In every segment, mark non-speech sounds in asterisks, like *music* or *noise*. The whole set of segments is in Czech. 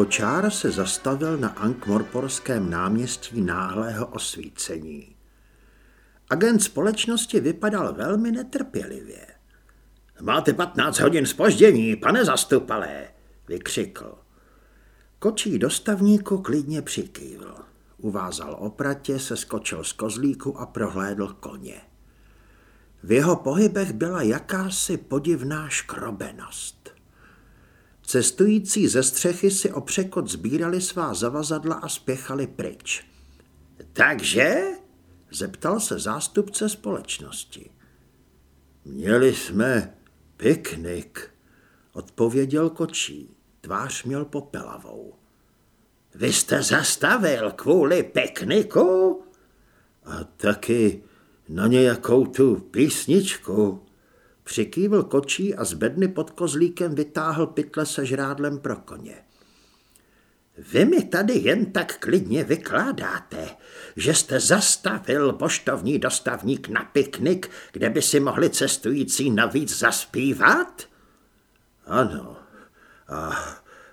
Kočár se zastavil na Ankmorporském náměstí náhlého osvícení. Agent společnosti vypadal velmi netrpělivě. Máte 15 hodin spoždění, pane zastupalé, vykřikl. Kočí dostavníku klidně přikývl. Uvázal opratě, se skočil z kozlíku a prohlédl koně. V jeho pohybech byla jakási podivná škrobenost. Cestující ze střechy si o překot sbírali svá zavazadla a spěchali pryč. Takže? zeptal se zástupce společnosti. Měli jsme piknik, odpověděl kočí. Tvář měl popelavou. Vy jste zastavil kvůli pikniku? A taky na nějakou tu písničku. Přikývil kočí a z bedny pod kozlíkem vytáhl pytle se žrádlem pro koně. Vy mi tady jen tak klidně vykládáte, že jste zastavil poštovní dostavník na piknik, kde by si mohli cestující navíc zaspívat? Ano, a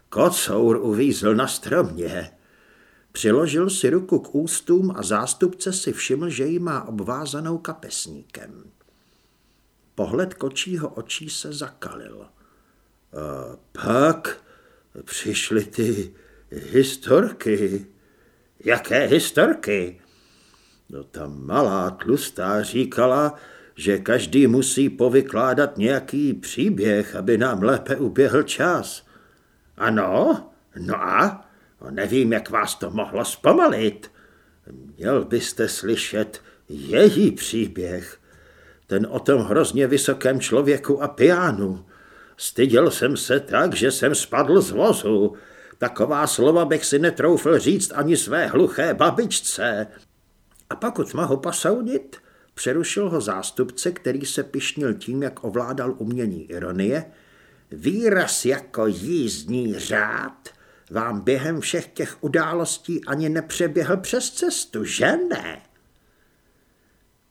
kocour uvízl na stromě. Přiložil si ruku k ústům a zástupce si všiml, že ji má obvázanou kapesníkem. Pohled kočího očí se zakalil. A pak přišly ty historky. Jaké historky? No ta malá tlustá říkala, že každý musí povykládat nějaký příběh, aby nám lépe uběhl čas. Ano, no a? No nevím, jak vás to mohlo zpomalit. Měl byste slyšet její příběh. Ten o tom hrozně vysokém člověku a pianu. Styděl jsem se tak, že jsem spadl z vozu. Taková slova bych si netroufl říct ani své hluché babičce. A pokud mohu posoudit, přerušil ho zástupce, který se pišnil tím, jak ovládal umění ironie, výraz jako jízdní řád vám během všech těch událostí ani nepřeběhl přes cestu, že ne?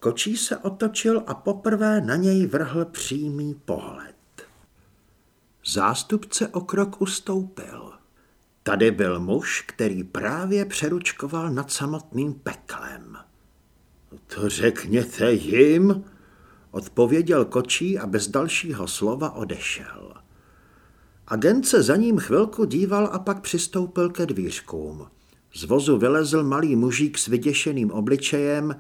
Kočí se otočil a poprvé na něj vrhl přímý pohled. Zástupce o krok ustoupil. Tady byl muž, který právě přeručkoval nad samotným peklem. To řekněte jim, odpověděl Kočí a bez dalšího slova odešel. Agent se za ním chvilku díval a pak přistoupil ke dvířkům. Z vozu vylezl malý mužík s vyděšeným obličejem,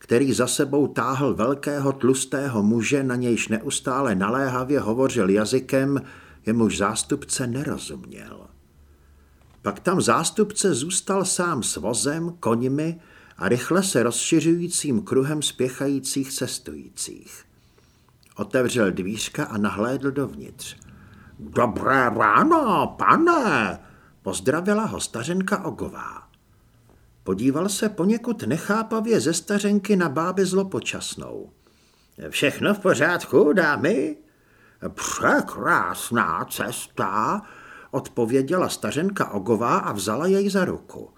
který za sebou táhl velkého tlustého muže, na nějž neustále naléhavě hovořil jazykem, jemuž zástupce nerozuměl. Pak tam zástupce zůstal sám s vozem, koněmi a rychle se rozšiřujícím kruhem spěchajících cestujících. Otevřel dvířka a nahlédl dovnitř. Dobré ráno, pane, pozdravila ho stařenka Ogová. Podíval se poněkud nechápavě ze stařenky na báby zlopočasnou. Všechno v pořádku, dámy? Překrásná cesta, odpověděla stařenka Ogová a vzala jej za ruku.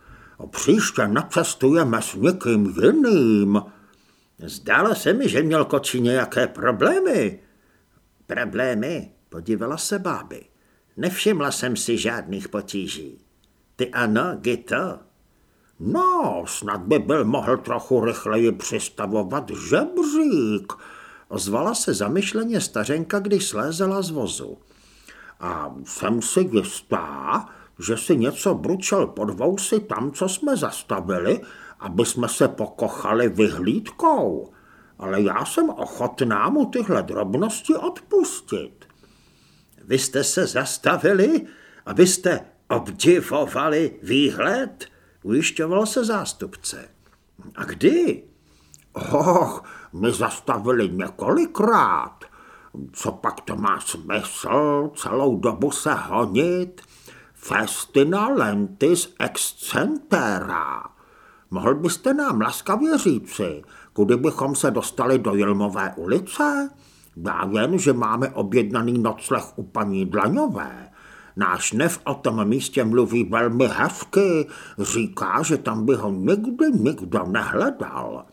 Příště nacestujeme s někým jiným. Zdálo se mi, že měl koči nějaké problémy. Problémy? Podívala se báby. Nevšimla jsem si žádných potíží. Ty ano, Gito? No, snad by byl mohl trochu rychleji přistavovat žebřík, ozvala se zamyšleně stařenka, když slézela z vozu. A jsem si jistá, že si něco bručel pod vousy tam, co jsme zastavili, aby jsme se pokochali vyhlídkou. Ale já jsem ochotná mu tyhle drobnosti odpustit. Vy jste se zastavili, abyste obdivovali výhled? Ujišťoval se zástupce. A kdy? Och, my zastavili několikrát. Co pak to má smysl celou dobu se honit? Festina lentis excentera. Mohl byste nám laskavě říci, kudy bychom se dostali do Jilmové ulice? Dá jen, že máme objednaný nocleh u paní Dlaňové. Náš nev o tom místě mluví velmi hezky. Říká, že tam by ho nikdy nikdo nehledal.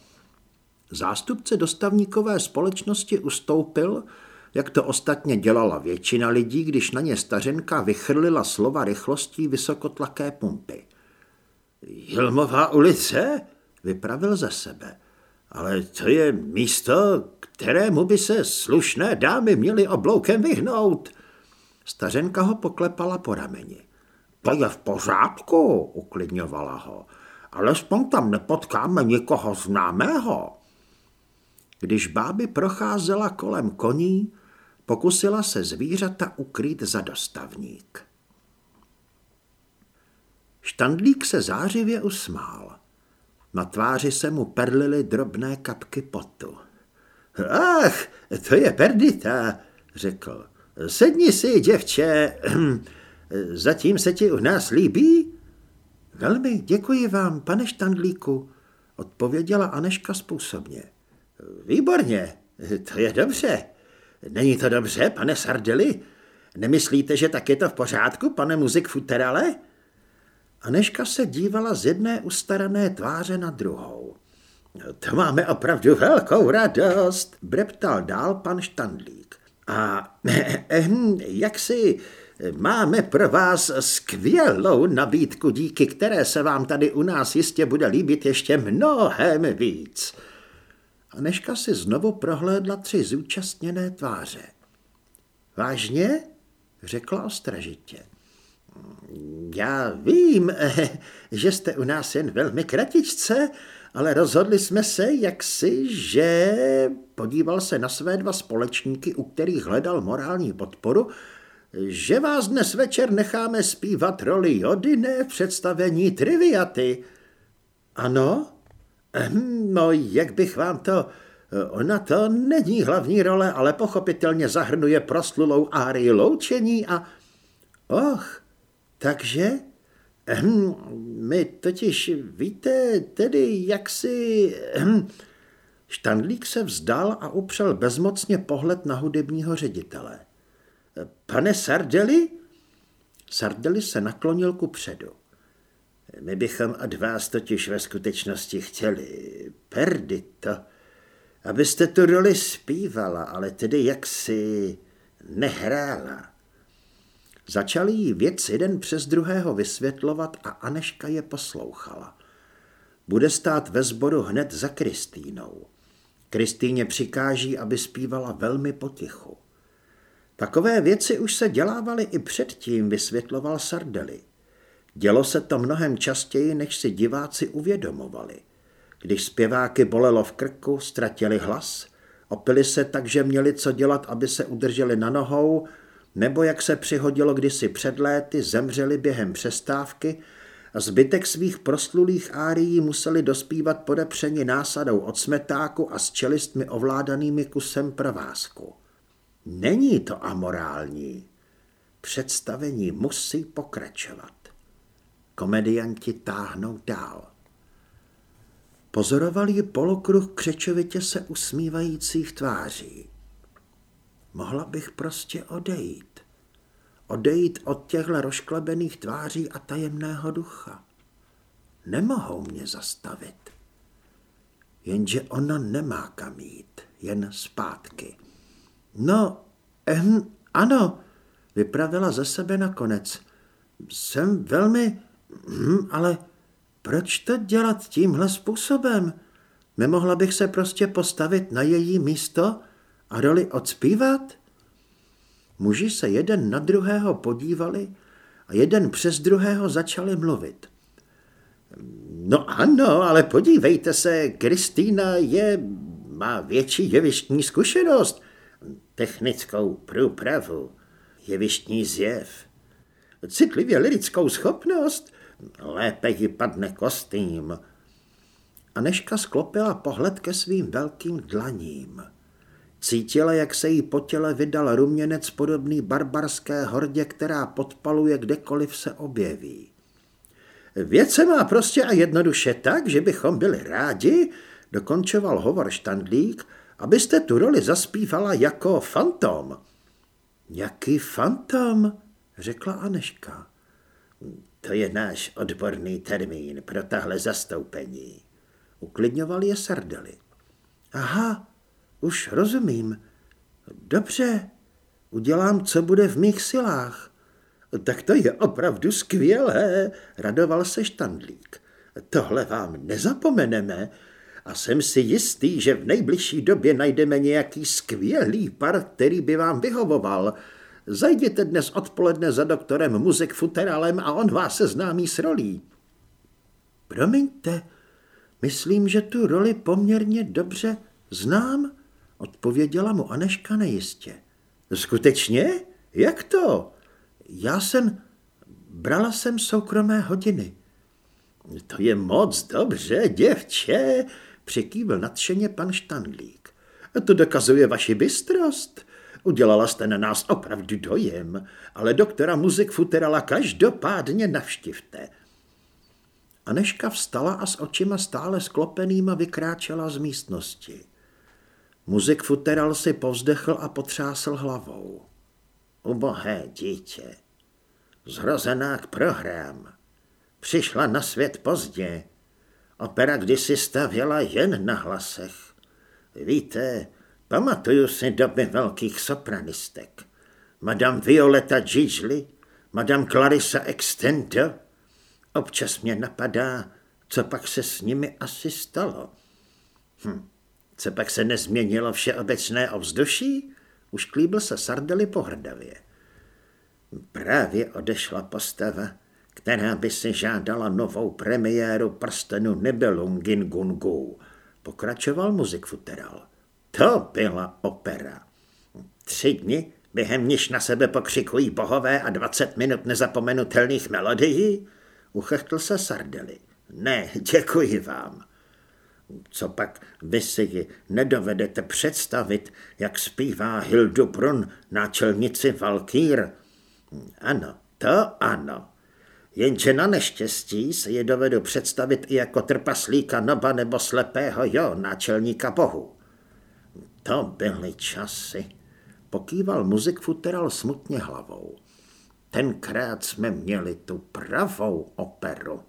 Zástupce dostavníkové společnosti ustoupil jak to ostatně dělala většina lidí, když na ně stařenka vychrlila slova rychlostí vysokotlaké pumpy. Jilmová ulice? Vypravil ze sebe. Ale to je místo, kterému by se slušné dámy měly obloukem vyhnout. Stařenka ho poklepala po rameni. To je v pořádku, uklidňovala ho. Alespoň tam nepotkáme nikoho známého. Když báby procházela kolem koní, pokusila se zvířata ukrýt za dostavník. Štandlík se zářivě usmál. Na tváři se mu perlily drobné kapky potu. Ach, to je Perdita, řekl. Sedni si, děvče, *clears throat* zatím se ti u nás líbí? Velmi děkuji vám, pane Štandlíku, odpověděla Aneška způsobně. Výborně, to je dobře. Není to dobře, pane Sardeli? Nemyslíte, že tak je to v pořádku, pane muzik futerale? Aneška se dívala z jedné ustarané tváře na druhou. To máme opravdu velkou radost, breptal dál pan Štandlík. A *laughs* ehm, jak si máme pro vás skvělou nabídku, díky které se vám tady u nás jistě bude líbit ještě mnohem víc. Aneška si znovu prohlédla tři zúčastněné tváře. Vážně? řekla ostražitě. Já vím, *laughs* že jste u nás jen velmi kratičce, ale rozhodli jsme se jaksi, že... Podíval se na své dva společníky, u kterých hledal morální podporu, že vás dnes večer necháme zpívat roli Jodine v představení Triviaty. Ano? Ehm, no, jak bych vám to... Ona to není hlavní role, ale pochopitelně zahrnuje proslulou árii loučení a... Och, takže? Ehm, my totiž, víte, tedy jak si... Ehm, Štandlík se vzdal a upřel bezmocně pohled na hudebního ředitele. Pane Sardeli? Sardeli se naklonil ku předu. My bychom od vás totiž ve skutečnosti chtěli, Perdito, abyste tu roli zpívala, ale tedy jaksi nehrála. Začali jí věc jeden přes druhého vysvětlovat a Aneška je poslouchala. Bude stát ve sboru hned za Kristýnou. Kristýně přikáží, aby zpívala velmi potichu. Takové věci už se dělávaly i předtím, vysvětloval Sardeli. Dělo se to mnohem častěji, než si diváci uvědomovali. Když zpěváky bolelo v krku, ztratili hlas, opili se tak, že měli co dělat, aby se udrželi na nohou, nebo jak se přihodilo kdysi před léty, zemřeli během přestávky a zbytek svých proslulých árií museli dospívat podepřeni násadou od smetáku a s čelistmi ovládanými kusem provázku. Není to amorální. Představení musí pokračovat. Komedianti táhnou dál. Pozoroval ji polokruh křečovitě se usmívajících tváří. Mohla bych prostě odejít. Odejít od těchto rozklebených tváří a tajemného ducha. Nemohou mě zastavit. Jenže ona nemá kam jít, jen zpátky. No, ehm, ano, vypravila ze sebe nakonec. Jsem velmi, hm, ale proč to dělat tímhle způsobem? Nemohla bych se prostě postavit na její místo a roli odspívat? Muži se jeden na druhého podívali a jeden přes druhého začali mluvit. No ano, ale podívejte se, Kristýna je, má větší jevištní zkušenost, technickou průpravu, jevištní zjev, citlivě lirickou schopnost, lépe jí padne kostým. Aneška sklopila pohled ke svým velkým dlaním. Cítila, jak se jí po těle vydal ruměnec podobný barbarské hordě, která podpaluje kdekoliv se objeví. Věc se má prostě a jednoduše tak, že bychom byli rádi, dokončoval hovor Štandlík, abyste tu roli zaspívala jako fantom. Jaký fantom? řekla Aneška. To je náš odborný termín pro tahle zastoupení. Uklidňoval je Sardely. Aha, už rozumím. Dobře, udělám, co bude v mých silách. Tak to je opravdu skvělé, radoval se štandlík. Tohle vám nezapomeneme a jsem si jistý, že v nejbližší době najdeme nějaký skvělý par, který by vám vyhovoval. Zajděte dnes odpoledne za doktorem Muzik Futeralem a on vás seznámí s rolí. Promiňte, myslím, že tu roli poměrně dobře znám, odpověděla mu Aneška nejistě. Skutečně? Jak to? Já jsem, brala jsem soukromé hodiny. To je moc dobře, děvče, přikývil nadšeně pan Štandlík. To dokazuje vaši bystrost. Udělala jste na nás opravdu dojem, ale doktora Muzik Futerala každopádně navštivte. Aneška vstala a s očima stále sklopenýma vykráčela z místnosti. Muzik Futeral si povzdechl a potřásl hlavou. Ubohé dítě, zhrozená k prohrám, přišla na svět pozdě. Opera kdysi stavěla jen na hlasech. Víte, pamatuju si doby velkých sopranistek. Madame Violeta Gigli, Madame Clarissa Extendo. Občas mě napadá, co pak se s nimi asi stalo. Hm. Co pak se nezměnilo všeobecné ovzduší? Už klíbil se Sardely pohrdavě. Právě odešla postava, která by si žádala novou premiéru prstenu Nibelungin Gungu. Pokračoval muzik futeral. To byla opera. Tři dny, během níž na sebe pokřikují bohové a dvacet minut nezapomenutelných melodií? Uchechtl se Sardely. Ne, děkuji vám. Co pak vy si ji nedovedete představit, jak zpívá Hildubrun, náčelnici Valkýr? Ano, to ano. Jenže na neštěstí se je dovedu představit i jako trpaslíka Noba nebo slepého Jo, náčelníka bohu. To byly časy. Pokýval muzik futeral smutně hlavou. Tenkrát jsme měli tu pravou operu.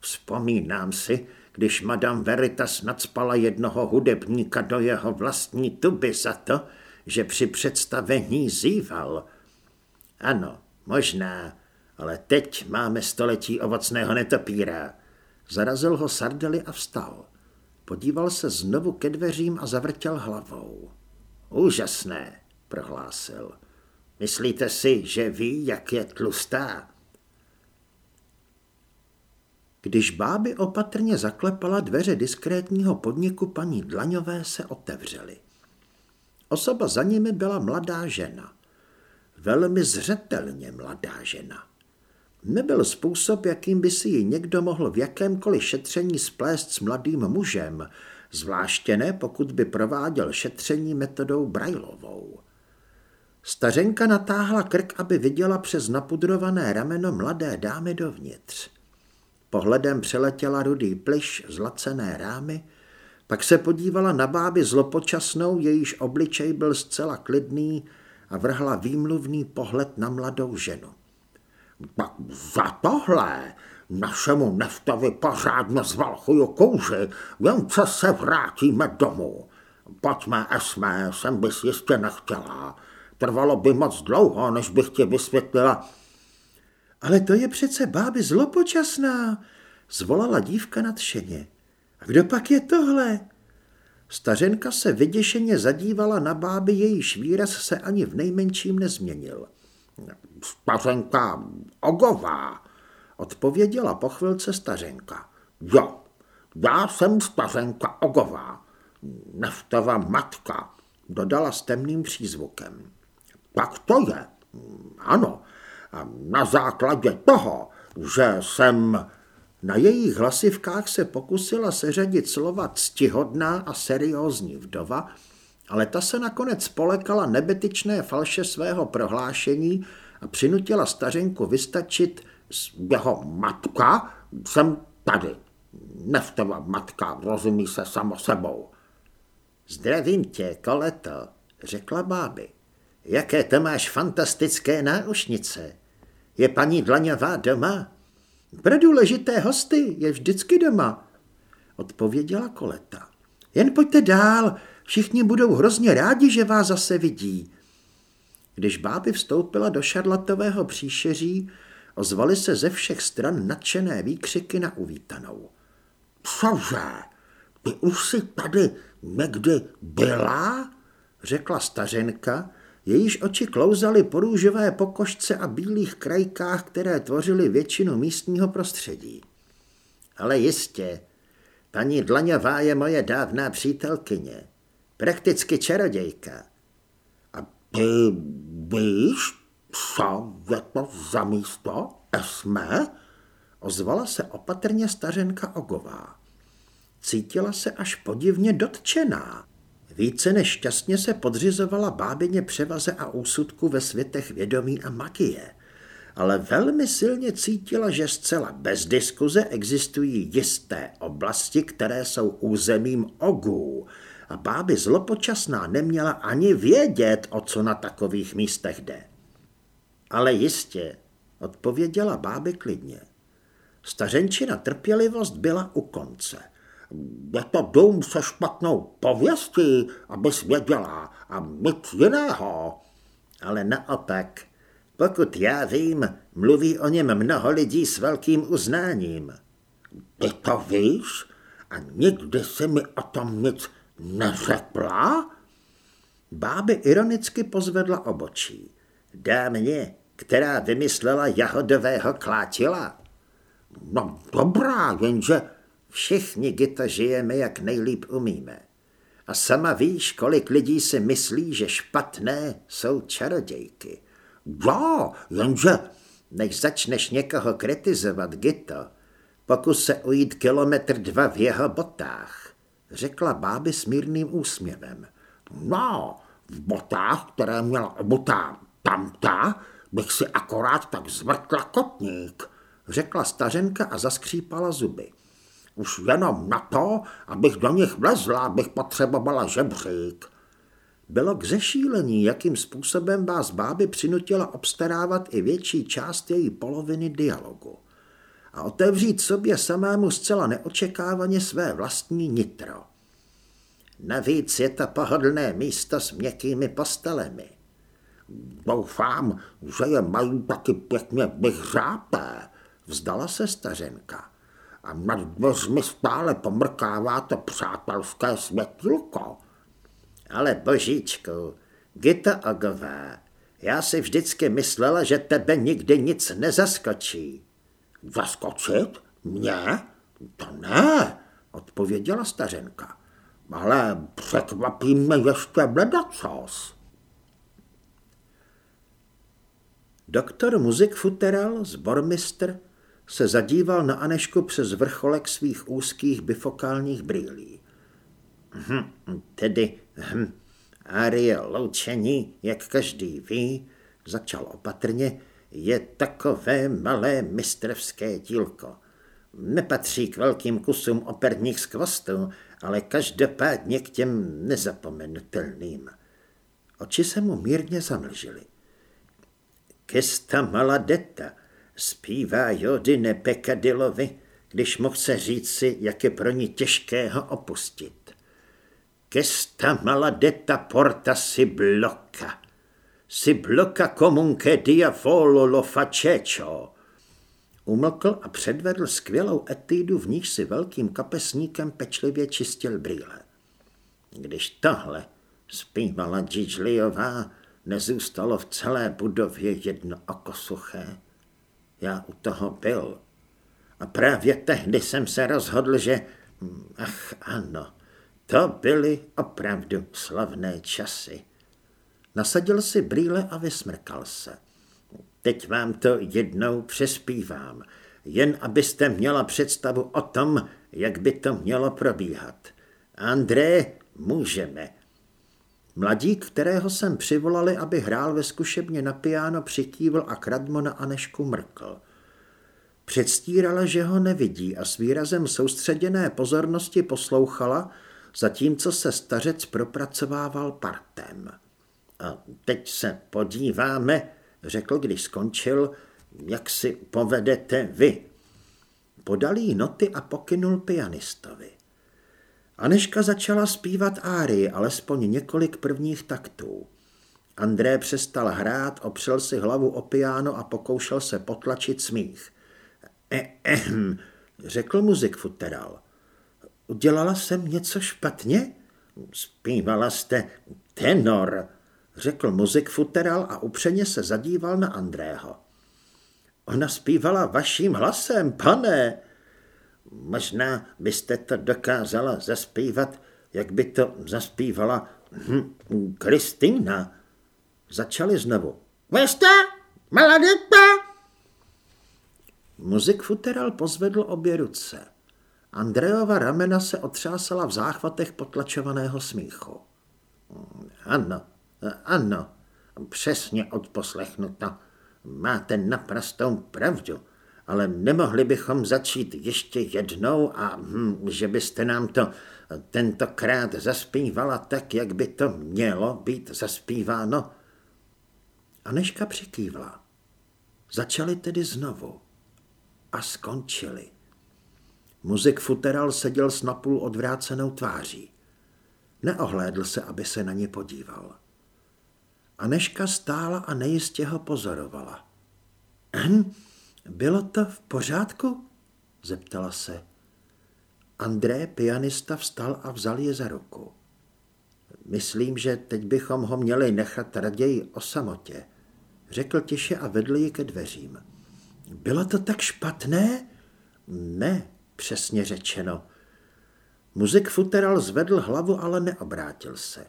Vzpomínám si, když madame Veritas nadspala jednoho hudebníka do jeho vlastní tuby za to, že při představení zýval. Ano, možná, ale teď máme století ovocného netopíra. Zarazil ho Sardely a vstal. Podíval se znovu ke dveřím a zavrtěl hlavou. Úžasné, prohlásil. Myslíte si, že ví, jak je tlustá? Když báby opatrně zaklepala dveře diskrétního podniku paní Dlaňové se otevřely. Osoba za nimi byla mladá žena. Velmi zřetelně mladá žena. Nebyl způsob, jakým by si ji někdo mohl v jakémkoliv šetření splést s mladým mužem, zvláště ne, pokud by prováděl šetření metodou Brajlovou. Stařenka natáhla krk, aby viděla přes napudrované rameno mladé dámy dovnitř. Pohledem přeletěla rudý plyš, zlacené rámy, pak se podívala na báby zlopočasnou, jejíž obličej byl zcela klidný a vrhla výmluvný pohled na mladou ženu. Tak za tohle našemu neftovi pořádně zvalchuju kouři, jen co se vrátíme domů. Pojďme, Esme, jsem bys jistě nechtěla. Trvalo by moc dlouho, než bych ti vysvětlila, ale to je přece báby zlopočasná, zvolala dívka nadšeně. A kdo pak je tohle? Stařenka se vyděšeně zadívala na báby, jejíž výraz se ani v nejmenším nezměnil. Stařenka Ogová, odpověděla po chvilce stařenka. Jo, já jsem stařenka Ogová, neftova matka, dodala s temným přízvukem. Tak to je, ano, na základě toho, že jsem... Na jejich hlasivkách se pokusila seřadit slova ctihodná a seriózní vdova, ale ta se nakonec polekala nebetyčné falše svého prohlášení a přinutila stařenku vystačit z jeho matka, jsem tady. Neftova matka, rozumí se samo sebou. Zdravím tě, koleto, řekla báby. Jaké to máš fantastické náušnice. Je paní Dlaňová doma? Pro důležité hosty je vždycky doma, odpověděla Koleta. Jen pojďte dál, Všichni budou hrozně rádi, že vás zase vidí. Když báby vstoupila do šarlatového příšeří, ozvaly se ze všech stran nadšené výkřiky na uvítanou. Cože? Ty už jsi tady někdy byla? řekla stařenka, jejíž oči klouzaly po růžové pokožce a bílých krajkách, které tvořily většinu místního prostředí. Ale jistě, paní Dlaňová je moje dávná přítelkyně, prakticky čarodějka. A ty víš, co je to za místo, Esme? Ozvala se opatrně stařenka Ogová. Cítila se až podivně dotčená. Více než šťastně se podřizovala bábině převaze a úsudku ve světech vědomí a magie, ale velmi silně cítila, že zcela bez diskuze existují jisté oblasti, které jsou územím ogů a báby zlopočasná neměla ani vědět, o co na takových místech jde. Ale jistě, odpověděla báby klidně. Stařenčina trpělivost byla u konce – je to dům se špatnou pověstí, abys věděla, a nic jiného. Ale naopak, pokud já vím, mluví o něm mnoho lidí s velkým uznáním. Ty to víš? A nikdy si mi o tom nic neřekla? Báby ironicky pozvedla obočí. Dá mě, která vymyslela jahodového klátila. No dobrá, jenže Všichni Gita žijeme, jak nejlíp umíme. A sama víš, kolik lidí si myslí, že špatné jsou čarodějky. Jo, jenže... Než začneš někoho kritizovat, Gito, pokus se ujít kilometr dva v jeho botách, řekla báby s mírným úsměvem. No, v botách, které měla obutá tamta, bych si akorát tak zvrtla kotník, řekla stařenka a zaskřípala zuby. Už jenom na to, abych do nich vlezla, bych potřebovala žebřík. Bylo k zešílení, jakým způsobem vás báby přinutila obstarávat i větší část její poloviny dialogu a otevřít sobě samému zcela neočekávaně své vlastní nitro. Navíc je to pohodlné místo s měkkými postelemi. Doufám, že je mají taky pěkně vyhřápé, vzdala se stařenka a nad dveřmi stále pomrkává to přátelské světlko. Ale božíčku, Gita Ogová, já si vždycky myslela, že tebe nikdy nic nezaskočí. Zaskočit? Mě? To ne, odpověděla stařenka. Ale překvapí mě ještě ledacos. Doktor Muzik Futeral, zbormistr, se zadíval na Anešku přes vrcholek svých úzkých bifokálních brýlí. Hm, tedy hm, Arie loučení, jak každý ví, začal opatrně, je takové malé mistrovské dílko. Nepatří k velkým kusům operních skvostů, ale každopádně k těm nezapomenutelným. Oči se mu mírně zamlžily. Kesta maladeta, Zpívá Jodine Pekadilovi, když mohl se říci, jak je pro ní těžké ho opustit. Kesta maladetta porta si bloka. Si bloka comunque diavolo lo faceccio. Umlkl a předvedl skvělou etídu, v níž si velkým kapesníkem pečlivě čistil brýle. Když tohle zpívala Džidžliová, nezůstalo v celé budově jedno oko suché. Já u toho byl. A právě tehdy jsem se rozhodl, že... Ach ano, to byly opravdu slavné časy. Nasadil si brýle a vysmrkal se. Teď vám to jednou přespívám, jen abyste měla představu o tom, jak by to mělo probíhat. André, můžeme. Mladík, kterého jsem přivolali, aby hrál ve zkušebně na piano, přikývl a kradmo na Anešku mrkl. Předstírala, že ho nevidí a s výrazem soustředěné pozornosti poslouchala, zatímco se stařec propracovával partem. A teď se podíváme, řekl, když skončil, jak si povedete vy. Podal jí noty a pokynul pianistovi. Aneška začala zpívat árii, alespoň několik prvních taktů. André přestal hrát, opřel si hlavu o piano a pokoušel se potlačit smích. Ehem, řekl muzik futeral. Udělala jsem něco špatně? Zpívala jste tenor, řekl muzik futeral a upřeně se zadíval na Andrého. Ona zpívala vaším hlasem, pane. Možná byste to dokázala zaspívat, jak by to zaspívala hm, Kristýna. Začali znovu. Vesta, maladeta. Muzik futeral pozvedl obě ruce. Andreova ramena se otřásala v záchvatech potlačovaného smíchu. Ano, ano, přesně odposlechnuto. Máte naprostou pravdu, ale nemohli bychom začít ještě jednou a hm, že byste nám to tentokrát zaspívala tak, jak by to mělo být zaspíváno. Aneška přikývla. Začali tedy znovu a skončili. Muzik futeral seděl s napůl odvrácenou tváří. Neohlédl se, aby se na ně podíval. Aneška stála a nejistě ho pozorovala. Hm, bylo to v pořádku? zeptala se. André, pianista, vstal a vzal je za ruku. Myslím, že teď bychom ho měli nechat raději o samotě, řekl tiše a vedl ji ke dveřím. Bylo to tak špatné? Ne, přesně řečeno. Muzik futeral zvedl hlavu, ale neobrátil se.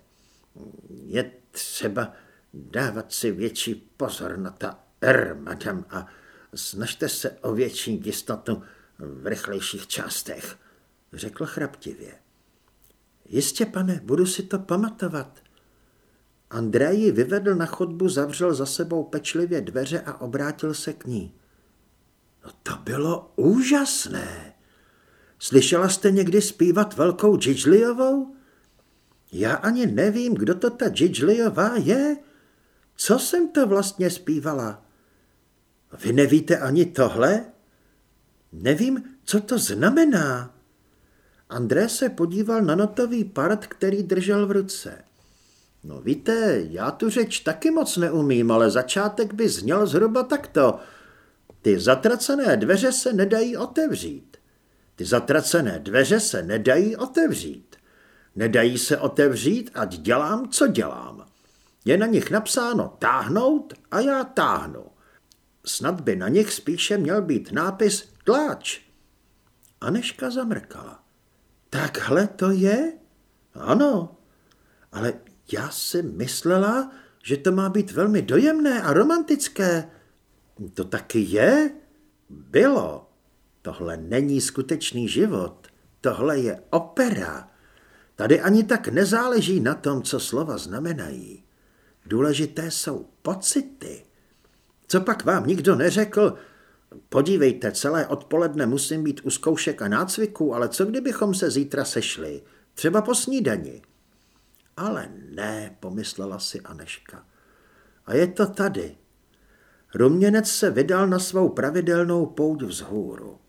Je třeba dávat si větší pozor na ta R, madam, a snažte se o větší jistotu v rychlejších částech, řekl chraptivě. Jistě, pane, budu si to pamatovat. Andrej vyvedl na chodbu, zavřel za sebou pečlivě dveře a obrátil se k ní. No to bylo úžasné. Slyšela jste někdy zpívat velkou Džidžliovou? Já ani nevím, kdo to ta Džidžliová je. Co jsem to vlastně zpívala? Vy nevíte ani tohle? Nevím, co to znamená. André se podíval na notový part, který držel v ruce. No víte, já tu řeč taky moc neumím, ale začátek by zněl zhruba takto. Ty zatracené dveře se nedají otevřít. Ty zatracené dveře se nedají otevřít. Nedají se otevřít, ať dělám, co dělám. Je na nich napsáno táhnout a já táhnu. Snad by na nich spíše měl být nápis tláč. Aneška zamrkala. Takhle to je? Ano, ale já si myslela, že to má být velmi dojemné a romantické. To taky je? Bylo. Tohle není skutečný život. Tohle je opera. Tady ani tak nezáleží na tom, co slova znamenají. Důležité jsou pocity. Co pak vám nikdo neřekl? Podívejte, celé odpoledne musím být u zkoušek a nácviků, ale co kdybychom se zítra sešli? Třeba po snídani. Ale ne, pomyslela si Aneška. A je to tady. Ruměnec se vydal na svou pravidelnou pouť vzhůru.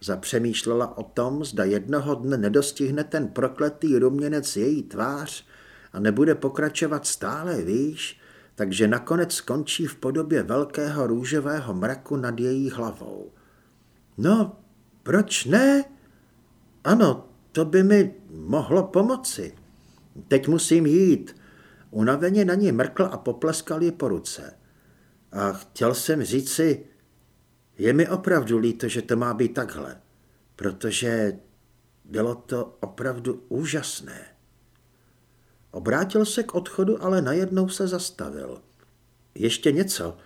Zapřemýšlela o tom, zda jednoho dne nedostihne ten prokletý ruměnec její tvář a nebude pokračovat stále výš, takže nakonec skončí v podobě velkého růžového mraku nad její hlavou. No, proč ne? Ano, to by mi mohlo pomoci. Teď musím jít. Unaveně na ní mrkl a popleskal ji po ruce. A chtěl jsem říci, je mi opravdu líto, že to má být takhle, protože bylo to opravdu úžasné. Obrátil se k odchodu, ale najednou se zastavil. Ještě něco.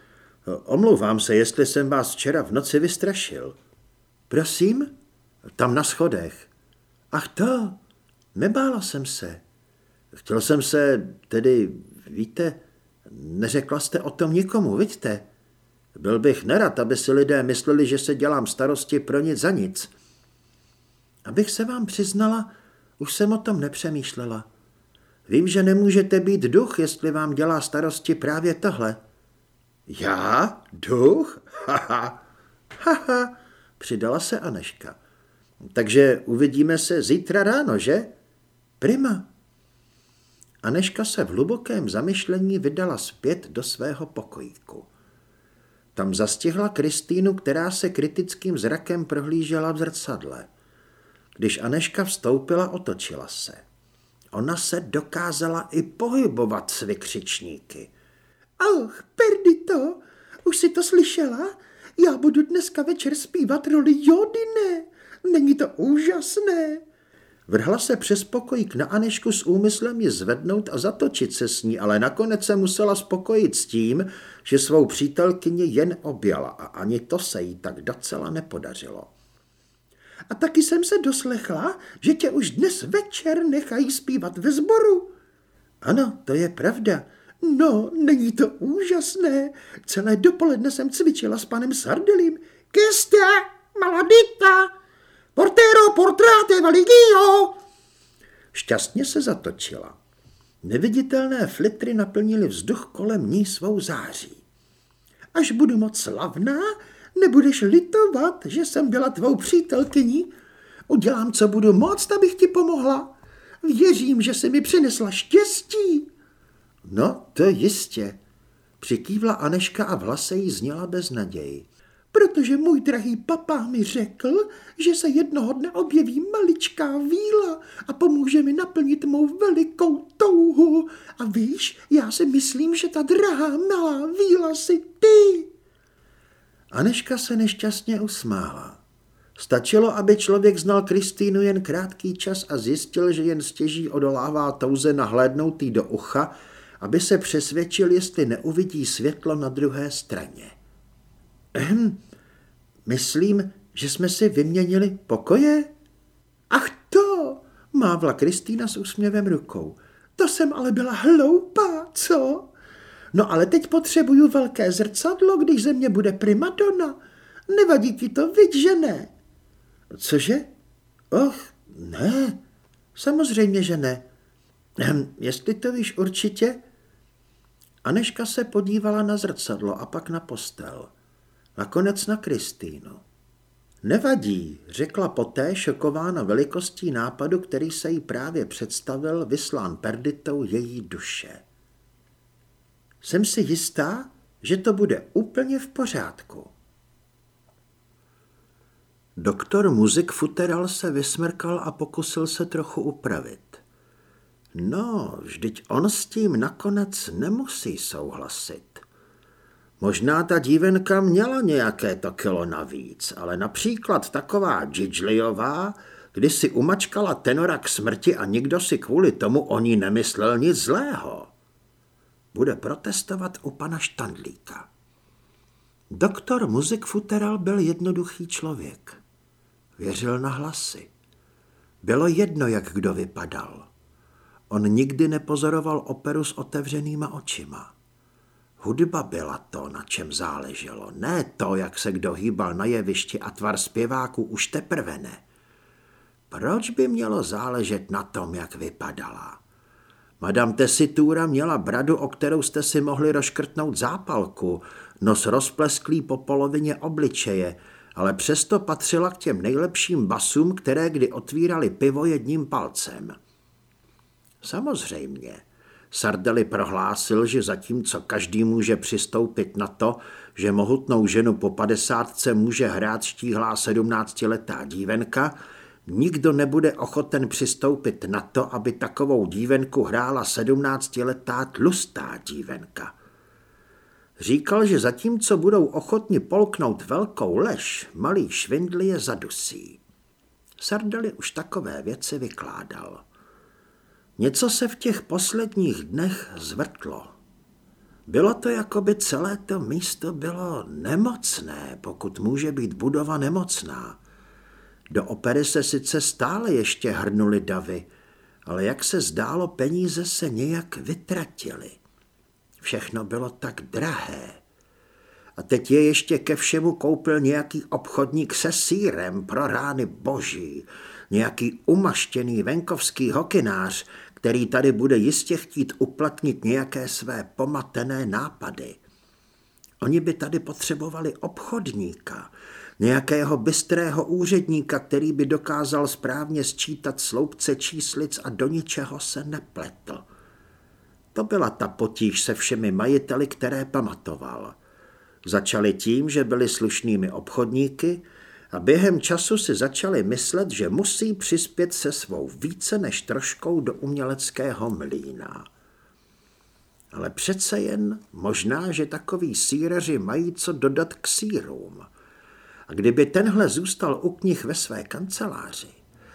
Omlouvám se, jestli jsem vás včera v noci vystrašil. Prosím? Tam na schodech. Ach to, nebála jsem se. Chtěl jsem se, tedy, víte, neřekla jste o tom nikomu, vidíte? Byl bych nerad, aby si lidé mysleli, že se dělám starosti pro nic za nic. Abych se vám přiznala, už jsem o tom nepřemýšlela. Vím, že nemůžete být duch, jestli vám dělá starosti právě tohle. Já? Duch? Haha. Haha, přidala se Aneška. Takže uvidíme se zítra ráno, že? Prima. Aneška se v hlubokém zamyšlení vydala zpět do svého pokojíku. Tam zastihla Kristýnu, která se kritickým zrakem prohlížela v zrcadle. Když Aneška vstoupila, otočila se. Ona se dokázala i pohybovat s vykřičníky. Ach, Perdito, už si to slyšela? Já budu dneska večer zpívat roli Jodine. Není to úžasné? Vrhla se přes pokojík na Anešku s úmyslem ji zvednout a zatočit se s ní, ale nakonec se musela spokojit s tím, že svou přítelkyni jen objala a ani to se jí tak docela nepodařilo. A taky jsem se doslechla, že tě už dnes večer nechají zpívat ve sboru. Ano, to je pravda. No, není to úžasné. Celé dopoledne jsem cvičila s panem Sardelím. Keste, maladita, portero, portráte, valigio. Šťastně se zatočila. Neviditelné flitry naplnily vzduch kolem ní svou září. Až budu moc slavná, nebudeš litovat, že jsem byla tvou přítelkyní. Udělám, co budu moct, abych ti pomohla. Věřím, že jsi mi přinesla štěstí. No, to jistě. Přikývla Aneška a v hlase jí zněla bez naději. Protože můj drahý papá mi řekl, že se jednoho dne objeví maličká víla a pomůže mi naplnit mou velikou touhu. A víš, já si myslím, že ta drahá malá víla si ty. Aneška se nešťastně usmála. Stačilo, aby člověk znal Kristýnu jen krátký čas a zjistil, že jen stěží odolává touze nahlédnout jí do ucha, aby se přesvědčil, jestli neuvidí světlo na druhé straně. Ehm, myslím, že jsme si vyměnili pokoje? Ach to, mávla Kristýna s úsměvem rukou. To jsem ale byla hloupá, co? No ale teď potřebuju velké zrcadlo, když ze mě bude primadona. Nevadí ti to, viď, že ne? Cože? Och, ne, samozřejmě, že ne. Ehm, jestli to víš určitě, Aneška se podívala na zrcadlo a pak na postel. Nakonec na Kristýnu. Nevadí, řekla poté, šokována velikostí nápadu, který se jí právě představil, vyslán perditou její duše. Jsem si jistá, že to bude úplně v pořádku. Doktor Muzik Futeral se vysmrkal a pokusil se trochu upravit. No, vždyť on s tím nakonec nemusí souhlasit. Možná ta dívenka měla nějaké to kilo navíc, ale například taková Džidžliová, kdy si umačkala tenora k smrti a nikdo si kvůli tomu o ní nemyslel nic zlého. Bude protestovat u pana Štandlíka. Doktor Muzik Futeral byl jednoduchý člověk. Věřil na hlasy. Bylo jedno, jak kdo vypadal. On nikdy nepozoroval operu s otevřenýma očima. Hudba byla to, na čem záleželo, ne to, jak se kdo hýbal na jevišti a tvar zpěváku už teprve ne. Proč by mělo záležet na tom, jak vypadala? Madame Tesitura měla bradu, o kterou jste si mohli rozškrtnout zápalku, nos rozplesklý po polovině obličeje, ale přesto patřila k těm nejlepším basům, které kdy otvírali pivo jedním palcem. Samozřejmě. Sardeli prohlásil, že zatímco každý může přistoupit na to, že mohutnou ženu po padesátce může hrát štíhlá sedmnáctiletá dívenka, nikdo nebude ochoten přistoupit na to, aby takovou dívenku hrála sedmnáctiletá tlustá dívenka. Říkal, že zatímco budou ochotni polknout velkou lež, malý švindl je zadusí. Sardeli už takové věci vykládal. Něco se v těch posledních dnech zvrtlo. Bylo to, jako by celé to místo bylo nemocné, pokud může být budova nemocná. Do opery se sice stále ještě hrnuli davy, ale jak se zdálo, peníze se nějak vytratily. Všechno bylo tak drahé. A teď je ještě ke všemu koupil nějaký obchodník se sírem pro rány boží, nějaký umaštěný venkovský hokinář, který tady bude jistě chtít uplatnit nějaké své pomatené nápady. Oni by tady potřebovali obchodníka, Nějakého bystrého úředníka, který by dokázal správně sčítat sloupce číslic a do ničeho se nepletl. To byla ta potíž se všemi majiteli, které pamatoval. Začali tím, že byli slušnými obchodníky a během času si začali myslet, že musí přispět se svou více než troškou do uměleckého mlína. Ale přece jen možná, že takový síreři mají co dodat k sírům. A kdyby tenhle zůstal u knih ve své kanceláři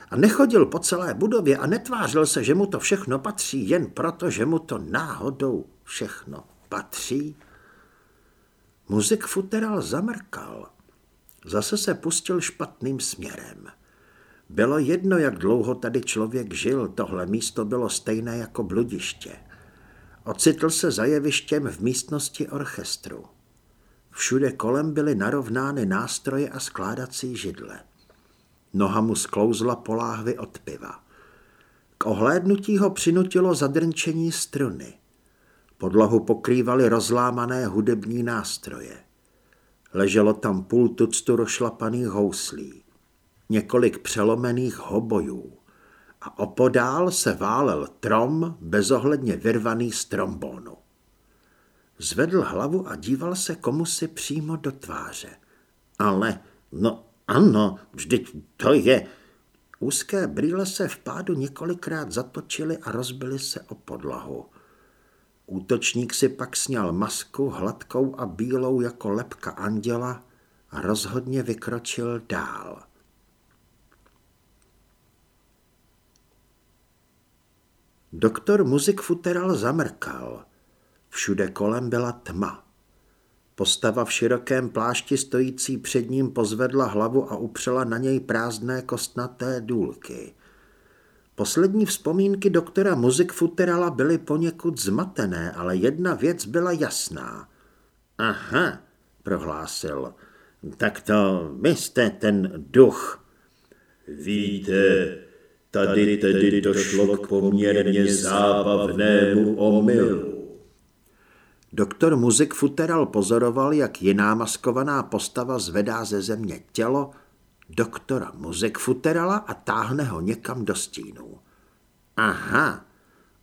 a nechodil po celé budově a netvářil se, že mu to všechno patří jen proto, že mu to náhodou všechno patří, muzik futeral zamrkal. Zase se pustil špatným směrem. Bylo jedno, jak dlouho tady člověk žil, tohle místo bylo stejné jako bludiště. Ocitl se za jevištěm v místnosti orchestru. Všude kolem byly narovnány nástroje a skládací židle. Noha mu sklouzla po láhvi od piva. K ohlédnutí ho přinutilo zadrnčení struny. Podlahu pokrývaly rozlámané hudební nástroje. Leželo tam půl tuctu rošlapaných houslí, několik přelomených hobojů a opodál se válel trom bezohledně vyrvaný z trombónu. Zvedl hlavu a díval se komusi přímo do tváře. Ale, no ano, vždyť to je... Úzké brýle se v pádu několikrát zatočily a rozbily se o podlahu. Útočník si pak sněl masku hladkou a bílou jako lepka anděla a rozhodně vykročil dál. Doktor muzik futeral zamrkal. Všude kolem byla tma. Postava v širokém plášti stojící před ním pozvedla hlavu a upřela na něj prázdné kostnaté důlky. Poslední vzpomínky doktora muzik futerala byly poněkud zmatené, ale jedna věc byla jasná. Aha, prohlásil, tak to vy jste ten duch. Víte, Tady tedy došlo k poměrně zábavnému omylu. Doktor Muzik Futeral pozoroval, jak jiná maskovaná postava zvedá ze země tělo doktora Muzik Futerala a táhne ho někam do stínu. Aha,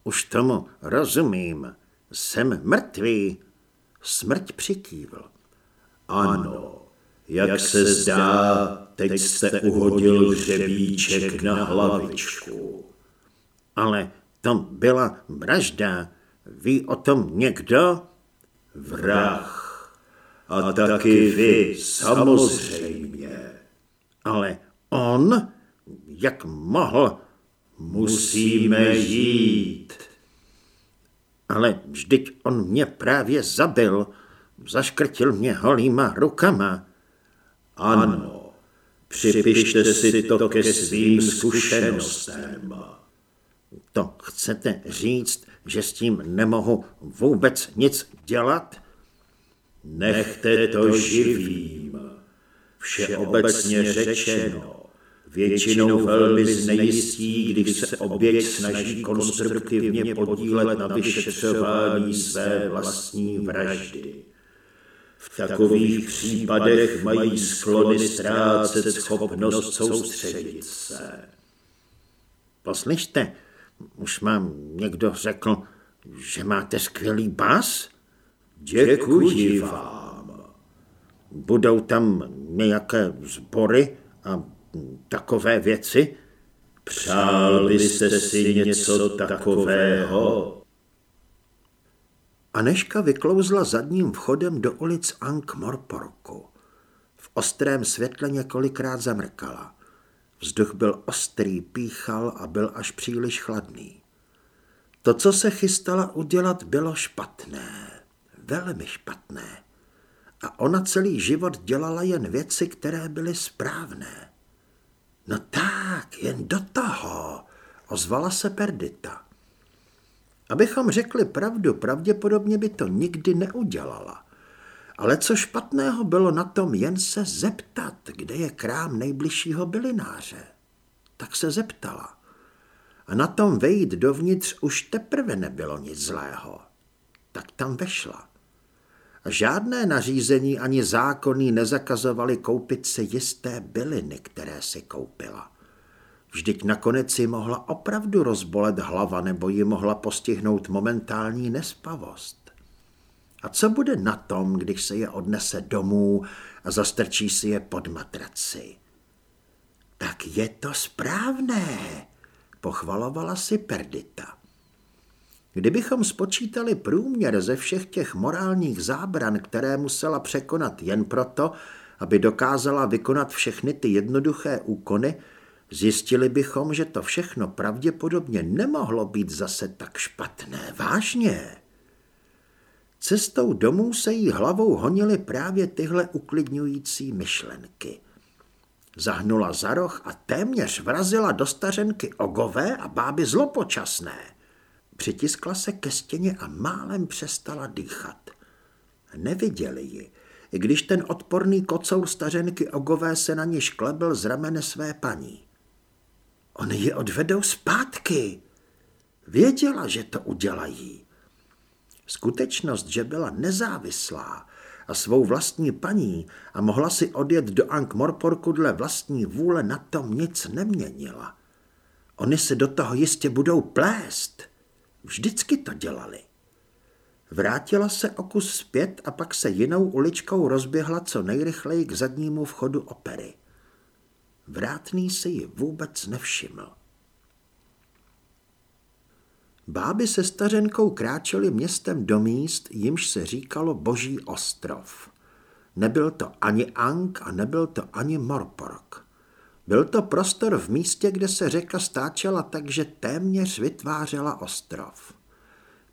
už tomu rozumím. Jsem mrtvý. Smrť přikývl. Ano, jak se zdá, teď jste uhodil hřebíček na hlavičku. Ale to byla vražda. Ví o tom někdo? Vrah. A taky vy, samozřejmě. Ale on? Jak mohl? Musíme jít. Ale vždyť on mě právě zabil. Zaškrtil mě holýma rukama. Ano, připište si to ke svým zkušenostem. To chcete říct, že s tím nemohu vůbec nic dělat? Nechte to živým. Všeobecně řečeno, většinou velmi znejistí, když se oběť snaží konstruktivně podílet na vyšetřování své vlastní vraždy. V takových případech mají sklony ztrácet schopnost soustředit se. Poslyšte, už mám někdo řekl, že máte skvělý bas? Děkuji vám. Budou tam nějaké sbory a takové věci? Přál byste si něco takového? Aneška vyklouzla zadním vchodem do ulic Ankh-Morporku. V ostrém světle několikrát zamrkala. Vzduch byl ostrý, píchal a byl až příliš chladný. To, co se chystala udělat, bylo špatné. Velmi špatné. A ona celý život dělala jen věci, které byly správné. No tak, jen do toho, ozvala se Perdita. Abychom řekli pravdu, pravděpodobně by to nikdy neudělala. Ale co špatného bylo na tom jen se zeptat, kde je krám nejbližšího bylináře? Tak se zeptala. A na tom vejít dovnitř už teprve nebylo nic zlého. Tak tam vešla. a žádné nařízení ani zákony nezakazovaly koupit si jisté byliny, které si koupila. Vždyť nakonec ji mohla opravdu rozbolet hlava nebo ji mohla postihnout momentální nespavost. A co bude na tom, když se je odnese domů a zastrčí si je pod matraci? Tak je to správné, pochvalovala si Perdita. Kdybychom spočítali průměr ze všech těch morálních zábran, které musela překonat jen proto, aby dokázala vykonat všechny ty jednoduché úkony, zjistili bychom, že to všechno pravděpodobně nemohlo být zase tak špatné. Vážně. Cestou domů se jí hlavou honily právě tyhle uklidňující myšlenky. Zahnula za roh a téměř vrazila do stařenky ogové a báby zlopočasné. Přitiskla se ke stěně a málem přestala dýchat. Neviděli ji, i když ten odporný kocour stařenky ogové se na ní šklebil z ramene své paní. Oni ji odvedou zpátky. Věděla, že to udělají. Skutečnost, že byla nezávislá a svou vlastní paní a mohla si odjet do Ankh-Morporku dle vlastní vůle, na tom nic neměnila. Oni se do toho jistě budou plést. Vždycky to dělali. Vrátila se o kus zpět a pak se jinou uličkou rozběhla co nejrychleji k zadnímu vchodu opery. Vrátný si ji vůbec nevšiml. Báby se stařenkou kráčely městem do míst, jimž se říkalo Boží ostrov. Nebyl to ani Ang a nebyl to ani Morpork. Byl to prostor v místě, kde se řeka stáčela takže téměř vytvářela ostrov.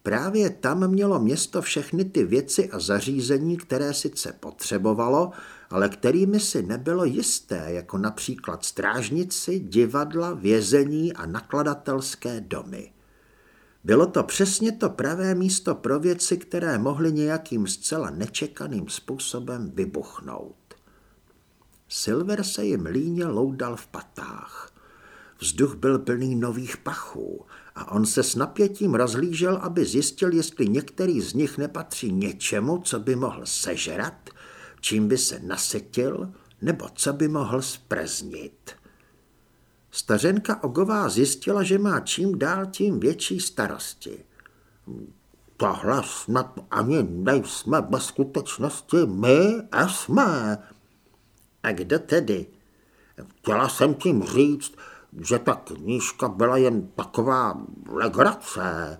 Právě tam mělo město všechny ty věci a zařízení, které sice potřebovalo, ale kterými si nebylo jisté, jako například strážnici, divadla, vězení a nakladatelské domy. Bylo to přesně to pravé místo pro věci, které mohly nějakým zcela nečekaným způsobem vybuchnout. Silver se jim líně loudal v patách. Vzduch byl plný nových pachů a on se s napětím rozhlížel, aby zjistil, jestli některý z nich nepatří něčemu, co by mohl sežrat, čím by se nasytil, nebo co by mohl spreznit. Stařenka Ogová zjistila, že má čím dál tím větší starosti. Tohle snad ani nejsme ve skutečnosti my a jsme. A kdo tedy? Chtěla jsem tím říct, že ta knížka byla jen taková legrace.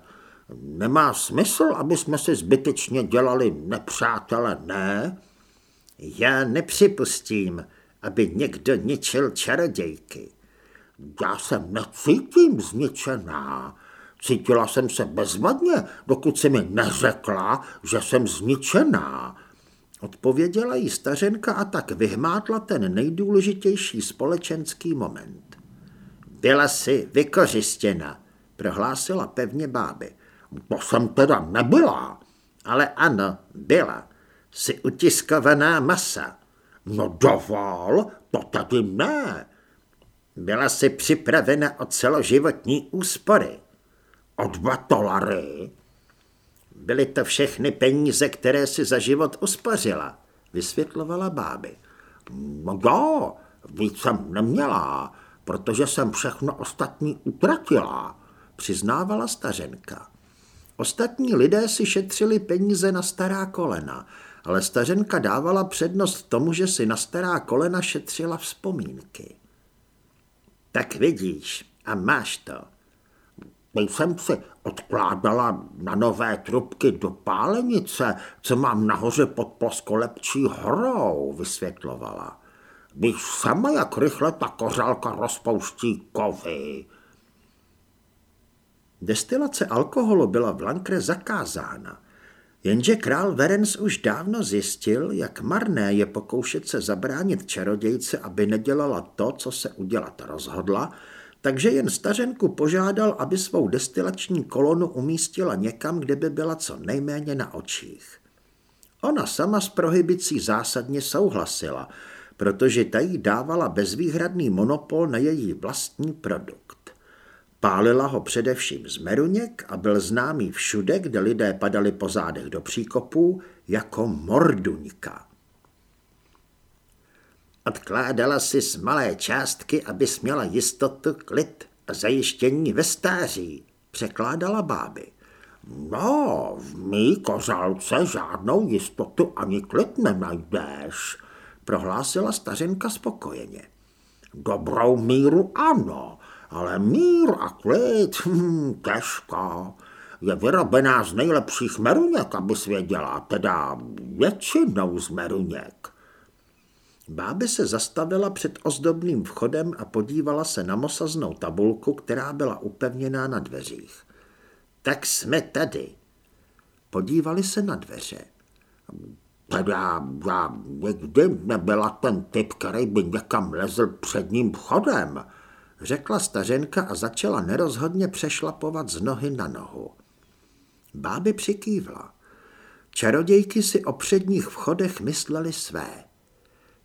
Nemá smysl, aby jsme si zbytečně dělali nepřátele, ne? Já nepřipustím, aby někdo ničil čarodějky. Já se necítím zničená. Cítila jsem se bezvadně, dokud si mi neřekla, že jsem zničená. Odpověděla jí stařenka a tak vyhmátla ten nejdůležitější společenský moment. Byla si vykořistěna, prohlásila pevně báby. To jsem teda nebyla. Ale ano, byla. Jsi utiskovaná masa. No dovol, to tady ne. Byla si připravena o celoživotní úspory. O dva dolary? Byly to všechny peníze, které si za život uspořila, vysvětlovala báby. No jo, víc jsem neměla, protože jsem všechno ostatní utratila, přiznávala stařenka. Ostatní lidé si šetřili peníze na stará kolena, ale stařenka dávala přednost tomu, že si na stará kolena šetřila vzpomínky. Tak vidíš, a máš to. Teď jsem si odkládala na nové trubky do pálenice, co mám nahoře pod ploskolepčí horou, vysvětlovala. Víš sama, jak rychle ta kořálka rozpouští kovy. Destilace alkoholu byla v Lankre zakázána, jenže král Verens už dávno zjistil, jak marné je pokoušet se zabránit čarodějce, aby nedělala to, co se udělat rozhodla, takže jen stařenku požádal, aby svou destilační kolonu umístila někam, kde by byla co nejméně na očích. Ona sama s prohybicí zásadně souhlasila, protože ta jí dávala bezvýhradný monopol na její vlastní produkt. Pálila ho především z meruněk a byl známý všude, kde lidé padali po zádech do příkopů, jako morduňka. Odkládala si z malé částky, abys měla jistotu, klid a zajištění ve stáří, překládala báby. No, v mý kozálce žádnou jistotu ani klid nenajdeš, prohlásila stařenka spokojeně. Dobrou míru ano, ale mír a klid, hm, těžko. Je vyrobená z nejlepších meruněk, aby věděla, teda většinou z meruněk. Báby se zastavila před ozdobným vchodem a podívala se na mosaznou tabulku, která byla upevněná na dveřích. Tak jsme tady. Podívali se na dveře. Teda já nikdy nebyla ten typ, který by někam lezl předním vchodem, řekla stařenka a začala nerozhodně přešlapovat z nohy na nohu. Báby přikývla. Čarodějky si o předních vchodech mysleli své.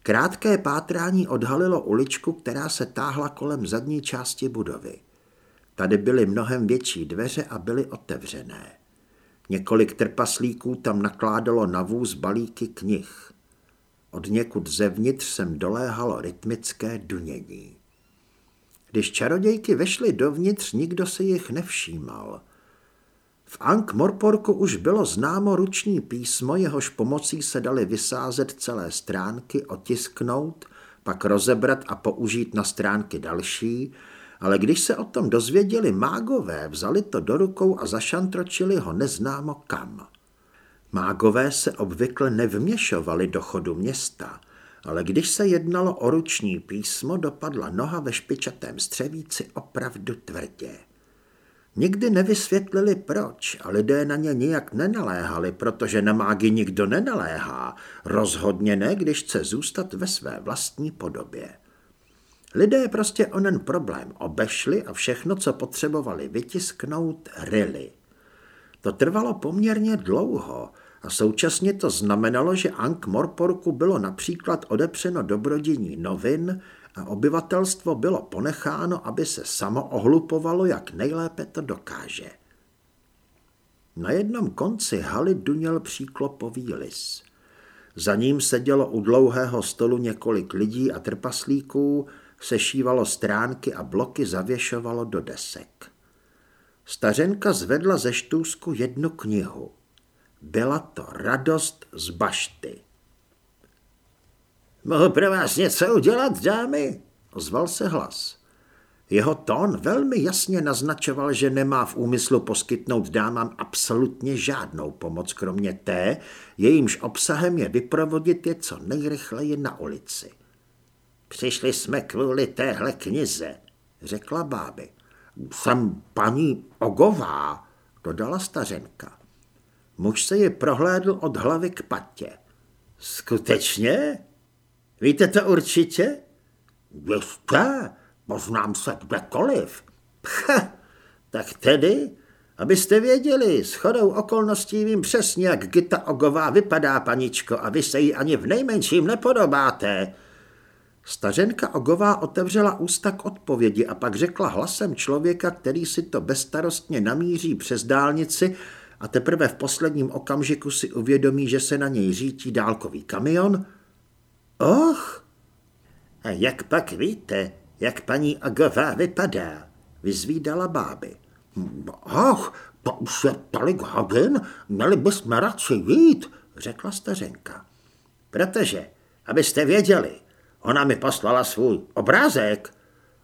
Krátké pátrání odhalilo uličku, která se táhla kolem zadní části budovy. Tady byly mnohem větší dveře a byly otevřené. Několik trpaslíků tam nakládalo na vůz balíky knih. Od někud zevnitř sem doléhalo rytmické dunění. Když čarodějky vešly dovnitř, nikdo se jich nevšímal. V Ankh Morporku už bylo známo ruční písmo, jehož pomocí se dali vysázet celé stránky, otisknout, pak rozebrat a použít na stránky další, ale když se o tom dozvěděli mágové, vzali to do rukou a zašantročili ho neznámo kam. Mágové se obvykle nevměšovali do chodu města, ale když se jednalo o ruční písmo, dopadla noha ve špičatém střevíci opravdu tvrdě. Nikdy nevysvětlili proč a lidé na ně nijak nenaléhali, protože na mágy nikdo nenaléhá, rozhodně ne, když chce zůstat ve své vlastní podobě. Lidé prostě onen problém obešli a všechno, co potřebovali vytisknout, ryli. To trvalo poměrně dlouho a současně to znamenalo, že Ank Morporku bylo například odepřeno dobrodění novin a obyvatelstvo bylo ponecháno, aby se samo ohlupovalo, jak nejlépe to dokáže. Na jednom konci haly duněl příklopový lis. Za ním sedělo u dlouhého stolu několik lidí a trpaslíků, sešívalo stránky a bloky zavěšovalo do desek. Stařenka zvedla ze štůzku jednu knihu. Byla to radost z bašty. Mohu pro vás něco udělat, dámy? Ozval se hlas. Jeho tón velmi jasně naznačoval, že nemá v úmyslu poskytnout dámám absolutně žádnou pomoc, kromě té, jejímž obsahem je vyprovodit je co nejrychleji na ulici. Přišli jsme kvůli téhle knize, řekla báby. Jsem paní Ogová, dodala stařenka. Muž se ji prohlédl od hlavy k patě. Skutečně? Víte to určitě? Jistě, poznám se kdekoliv. Pcha, tak tedy, abyste věděli, s chodou okolností vím přesně, jak Gita Ogová vypadá, paničko, a vy se jí ani v nejmenším nepodobáte. Stařenka Ogová otevřela ústa k odpovědi a pak řekla hlasem člověka, který si to bezstarostně namíří přes dálnici a teprve v posledním okamžiku si uvědomí, že se na něj řítí dálkový kamion. Och, a jak pak víte, jak paní Ogová vypadá? Vyzvídala báby. Och, to už je tolik hodin, měli bychom radši jít, řekla stařenka. Protože, abyste věděli, Ona mi poslala svůj obrázek,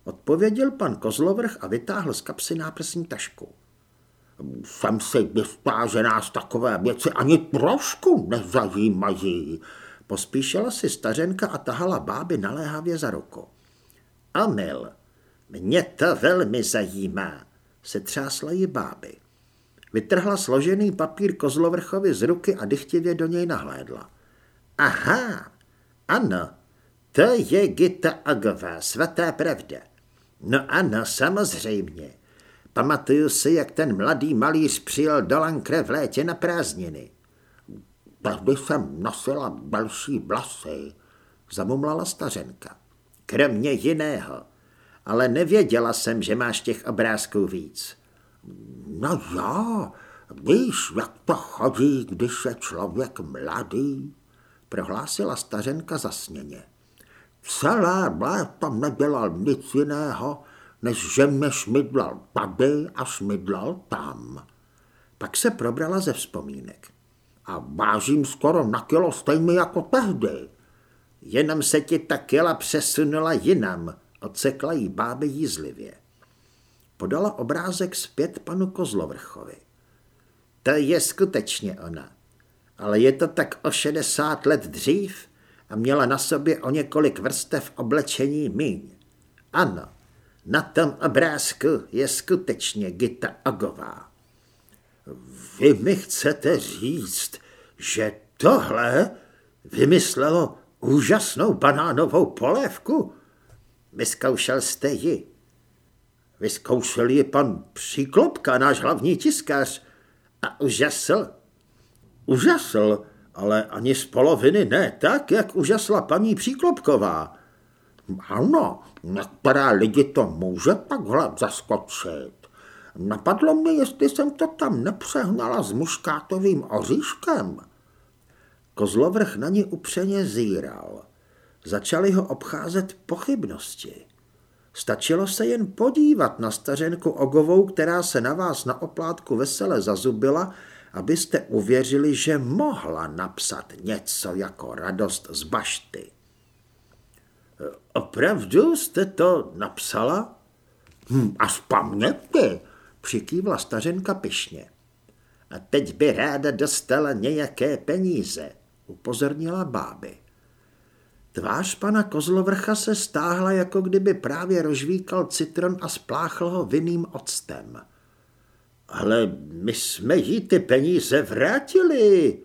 odpověděl pan Kozlovrch a vytáhl z kapsy náprsní tašku. Jsem si jistá, že nás takové věci ani trošku nezajímají. Pospíšela si stařenka a tahala báby naléhavě za ruku. Amil, mě to velmi zajímá, se třásla ji báby. Vytrhla složený papír Kozlovrchovi z ruky a dychtivě do něj nahlédla. Aha, ano, to je Gita Agová, svatá pravda. No ano, samozřejmě. Pamatuju si, jak ten mladý malíř přijel do Lankre v létě na prázdniny. Tehdy jsem nosila další vlasy, zamumlala stařenka. Kromě jiného. ale nevěděla jsem, že máš těch obrázků víc. No jo, víš, jak to chodí, když je člověk mladý, prohlásila stařenka zasněně. Celé léto nedělal nic jiného, než že mě šmidlal tady a šmidlal tam. Pak se probrala ze vzpomínek. A vážím skoro na kilo stejně jako tehdy. Jenom se ti ta kila přesunula jinam, odsekla jí báby jízlivě. Podala obrázek zpět panu Kozlovrchovi. To je skutečně ona, ale je to tak o 60 let dřív a měla na sobě o několik vrstev oblečení míň. Ano, na tom obrázku je skutečně Gita Agová. Vy mi chcete říct, že tohle vymyslelo úžasnou banánovou polévku? Vyzkoušel jste ji. Vyzkoušel ji pan Příklopka, náš hlavní tiskař, a užasl. Užasl, ale ani z poloviny ne tak, jak užasla paní Příklopková. Ano, některé lidi to může takhle zaskočit. Napadlo mě, jestli jsem to tam nepřehnala s muškátovým oříškem. Kozlovrch na ní upřeně zíral. Začaly ho obcházet pochybnosti. Stačilo se jen podívat na stařenku Ogovou, která se na vás na oplátku vesele zazubila, abyste uvěřili, že mohla napsat něco jako radost z bašty. Opravdu jste to napsala? Hm, a z přikývla stařenka pyšně. A teď by ráda dostala nějaké peníze, upozornila báby. Tvář pana Kozlovrcha se stáhla, jako kdyby právě rožvíkal citron a spláchl ho vinným octem. Ale my jsme jí ty peníze vrátili.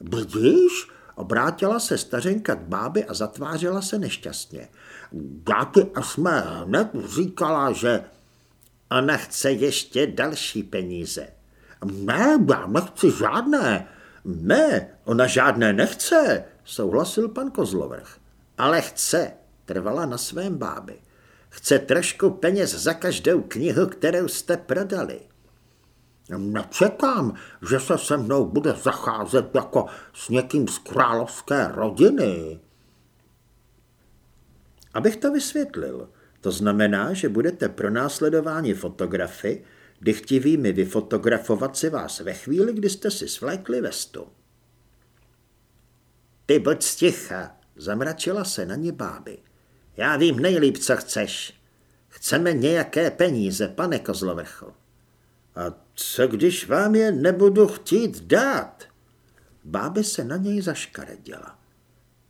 Vidíš, Obrátila se stařenka k bábi a zatvářela se nešťastně. Já ti jsme hned říkala, že... Ona chce ještě další peníze. Ne, já nechci žádné. Ne, ona žádné nechce, souhlasil pan Kozlovrch. Ale chce, trvala na svém báby. Chce trošku peněz za každou knihu, kterou jste prodali. Nečekám, že se se mnou bude zacházet jako s někým z královské rodiny. Abych to vysvětlil, to znamená, že budete pronásledováni fotografy, dychtivými vyfotografovat si vás ve chvíli, kdy jste si svlékli vestu. Ty buď sticha, zamračila se na ní báby. Já vím nejlíp, co chceš. Chceme nějaké peníze, pane Kozlovrchu. A co když vám je nebudu chtít dát? Báby se na něj zaškaredila.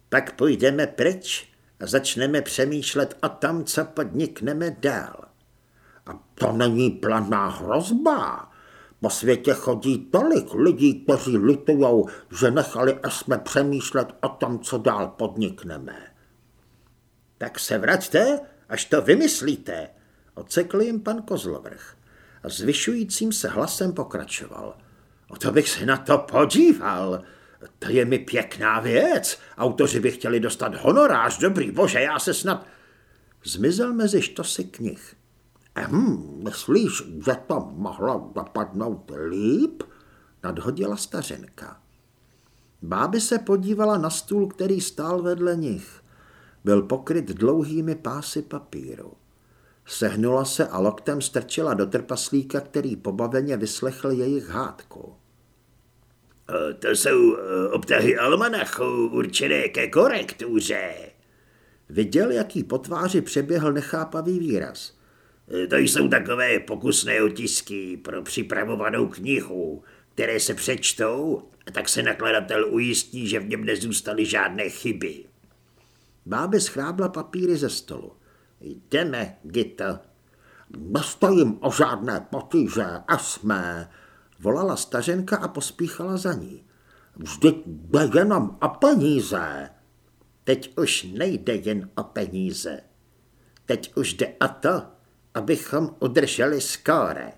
Pak půjdeme pryč a začneme přemýšlet o tom, co podnikneme dál. A to není planá hrozba. Po světě chodí tolik lidí, kteří litujou, že nechali jsme přemýšlet o tom, co dál podnikneme. Tak se vraťte, až to vymyslíte, ocekl jim pan Kozlovrch a zvyšujícím se hlasem pokračoval. O to bych se na to podíval. To je mi pěkná věc. Autoři by chtěli dostat honorář. Dobrý bože, já se snad... Zmizel mezi štosy knih. Hm, myslíš, že to mohlo dopadnout líp? Nadhodila stařenka. Báby se podívala na stůl, který stál vedle nich. Byl pokryt dlouhými pásy papíru. Sehnula se a loktem strčila do trpaslíka, který pobaveně vyslechl jejich hádku. E, to jsou e, obtahy almanachu určené ke korektuře. Viděl, jaký po tváři přeběhl nechápavý výraz. E, to jsou takové pokusné otisky pro připravovanou knihu, které se přečtou, a tak se nakladatel ujistí, že v něm nezůstaly žádné chyby. Bábe schrábla papíry ze stolu. Jdeme, Gito. Nestojím o žádné potíže, a jsme, volala stařenka a pospíchala za ní. Vždyť jde jenom o peníze. Teď už nejde jen o peníze. Teď už jde o to, abychom udrželi skóre.